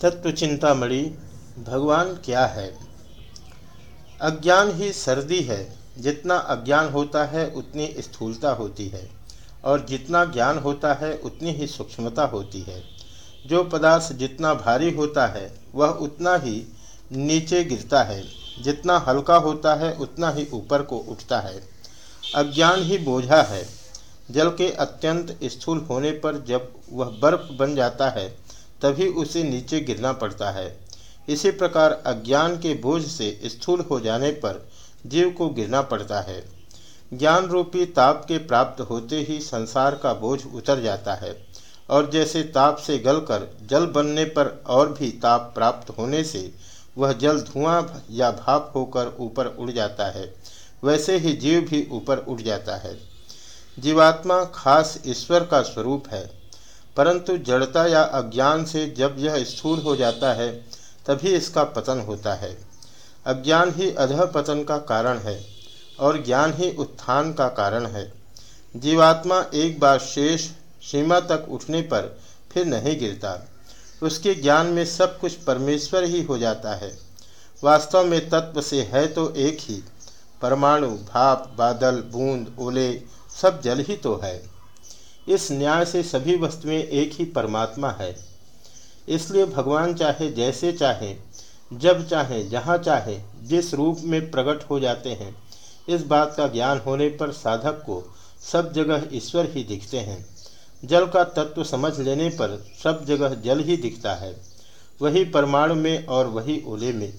तत्व चिंतामणि भगवान क्या है? अज्ञान ही सर्दी है। जितना अज्ञान होता है, उतनी स्थूलता होती है। और जितना ज्ञान होता है, उतनी ही सूक्ष्मता होती है। जो पदार्थ जितना भारी होता है, वह उतना ही नीचे गिरता है। जितना हल्का होता है, उतना ही ऊपर को उठता है। अज्ञान ही बोझा है। जल के अत्यंत स्थूल होने पर जब वह बर्फ़ बन जाता है तभी उसे नीचे गिरना पड़ता है। इसी प्रकार अज्ञान के बोझ से स्थूल हो जाने पर जीव को गिरना पड़ता है। ज्ञान रूपी ताप के प्राप्त होते ही संसार का बोझ उतर जाता है और जैसे ताप से गलकर जल बनने पर और भी ताप प्राप्त होने से वह जल धुआँ या भाप होकर ऊपर उड़ जाता है, वैसे ही जीव भी ऊपर उठ जाता है। जीवात्मा खास ईश्वर का स्वरूप है। परंतु जड़ता या अज्ञान से जब यह स्थूल हो जाता है, तभी इसका पतन होता है। अज्ञान ही अधः पतन का कारण है, और ज्ञान ही उत्थान का कारण है। जीवात्मा एक बार शेष सीमा तक उठने पर फिर नहीं गिरता। उसके ज्ञान में सब कुछ परमेश्वर ही हो जाता है। वास्तव में तत्व से है तो एक ही। परमाणु, भाप, बादल, बूंद, ओले, सब जल ही तो है। इस न्याय से सभी वस्तुएँ एक ही परमात्मा है। इसलिए भगवान चाहे जैसे चाहे, जब चाहे, जहाँ चाहे, जिस रूप में प्रकट हो जाते हैं, इस बात का ज्ञान होने पर साधक को सब जगह ईश्वर ही दिखते हैं। जल का तत्व समझ लेने पर सब जगह जल ही दिखता है। वही परमाणु में और वही ओले में,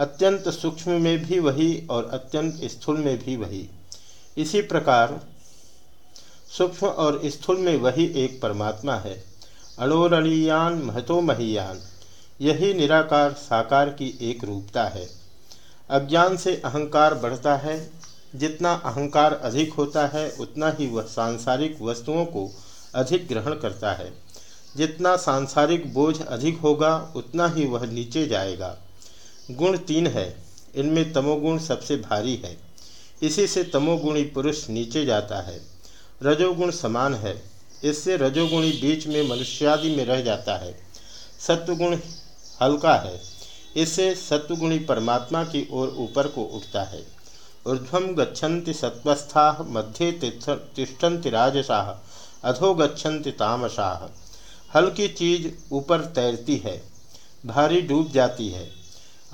अत्यंत सूक्ष्म में भी वही और अत्यंत स्थूल में भी वही। इसी प्रकार सूक्ष्म और स्थूल में वही एक परमात्मा है। अणोरणीयान महतो महियान, यही निराकार साकार की एक रूपता है। अज्ञान से अहंकार बढ़ता है, जितना अहंकार अधिक होता है, उतना ही वह सांसारिक वस्तुओं को अधिक ग्रहण करता है। जितना सांसारिक बोझ अधिक होगा, उतना ही वह नीचे जाएगा। गुण तीन है, इनमें तमोगुण सबसे भारी है। इसी से तमोगुणी पुरुष नीचे जाता है। रजोगुण समान है। इससे रजोगुणी बीच में मनुष्यादि में रह जाता है। सत्वगुण हल्का है। इससे सत्वगुणी परमात्मा की ओर ऊपर को उठता है। ऊर्ध्वम गच्छन्ति सत्वस्था मध्य तिष्ठन्ति राजसाह अधो गच्छन्ति तामसाह हल्की चीज़ ऊपर तैरती है। भारी डूब जाती है।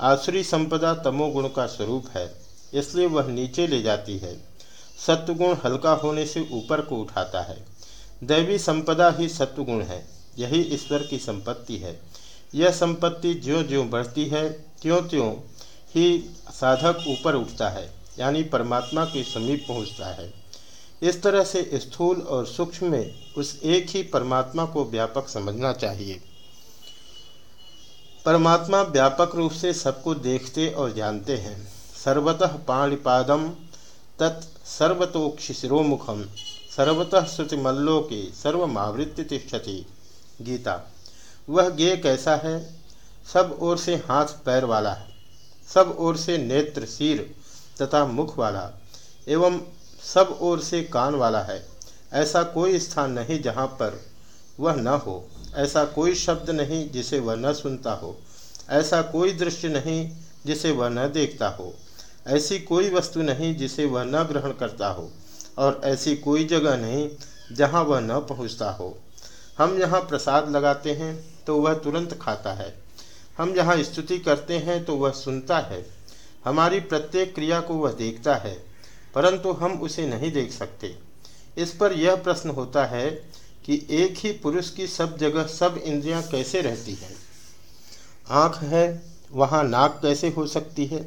आसुरी संपदा तमोगुण का स्वरूप है। इसलिए वह नीचे ले जाती है। सत्वगुण हल्का होने से ऊपर को उठाता है। दैवी संपदा ही सत्वगुण है। यही ईश्वर की संपत्ति है। यह संपत्ति ज्यों ज्यों बढ़ती है त्यों त्यों ही साधक ऊपर उठता है, यानी परमात्मा के समीप पहुँचता है। इस तरह से स्थूल और सूक्ष्म में उस एक ही परमात्मा को व्यापक समझना चाहिए। परमात्मा व्यापक रूप से सबको देखते और जानते हैं। सर्वतः पाणिपादम तत् सर्वतोक्षिशिरोमुखम सर्वतः श्रुतिमल्लोके सर्वमावृत्ति तिष्ठति। गीता, वह गे कैसा है? सब ओर से हाथ पैर वाला है। सब ओर से नेत्र, सिर तथा मुख वाला, एवं सब ओर से कान वाला है। ऐसा कोई स्थान नहीं जहाँ पर वह न हो। ऐसा कोई शब्द नहीं जिसे वह न सुनता हो। ऐसा कोई दृश्य नहीं जिसे वह न देखता हो। ऐसी कोई वस्तु नहीं जिसे वह न ग्रहण करता हो, और ऐसी कोई जगह नहीं जहाँ वह न पहुँचता हो। हम यहाँ प्रसाद लगाते हैं तो वह तुरंत खाता है। हम यहाँ स्तुति करते हैं तो वह सुनता है। हमारी प्रत्येक क्रिया को वह देखता है, परंतु हम उसे नहीं देख सकते। इस पर यह प्रश्न होता है कि एक ही पुरुष की सब जगह सब इंद्रियाँ कैसे रहती हैं? आँख है, वहाँ नाक कैसे हो सकती है?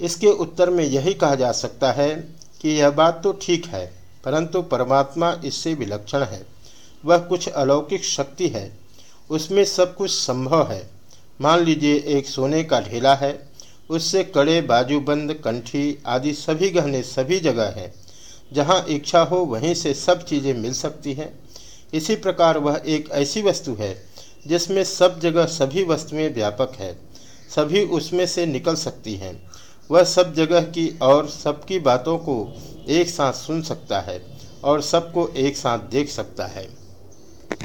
इसके उत्तर में यही कहा जा सकता है कि यह बात तो ठीक है, परंतु परमात्मा इससे विलक्षण है। वह कुछ अलौकिक शक्ति है। उसमें सब कुछ संभव है। मान लीजिए एक सोने का ढेला है। उससे कड़े बाजूबंद कंठी आदि सभी गहने सभी जगह हैं। जहाँ इच्छा हो वहीं से सब चीज़ें मिल सकती हैं। इसी प्रकार वह एक ऐसी वस्तु है, जिसमें सब जगह सभी वस्तुएँ व्यापक है। सभी उसमें से निकल सकती हैं। वह सब जगह की और सबकी बातों को एक साथ सुन सकता है और सबको एक साथ देख सकता है।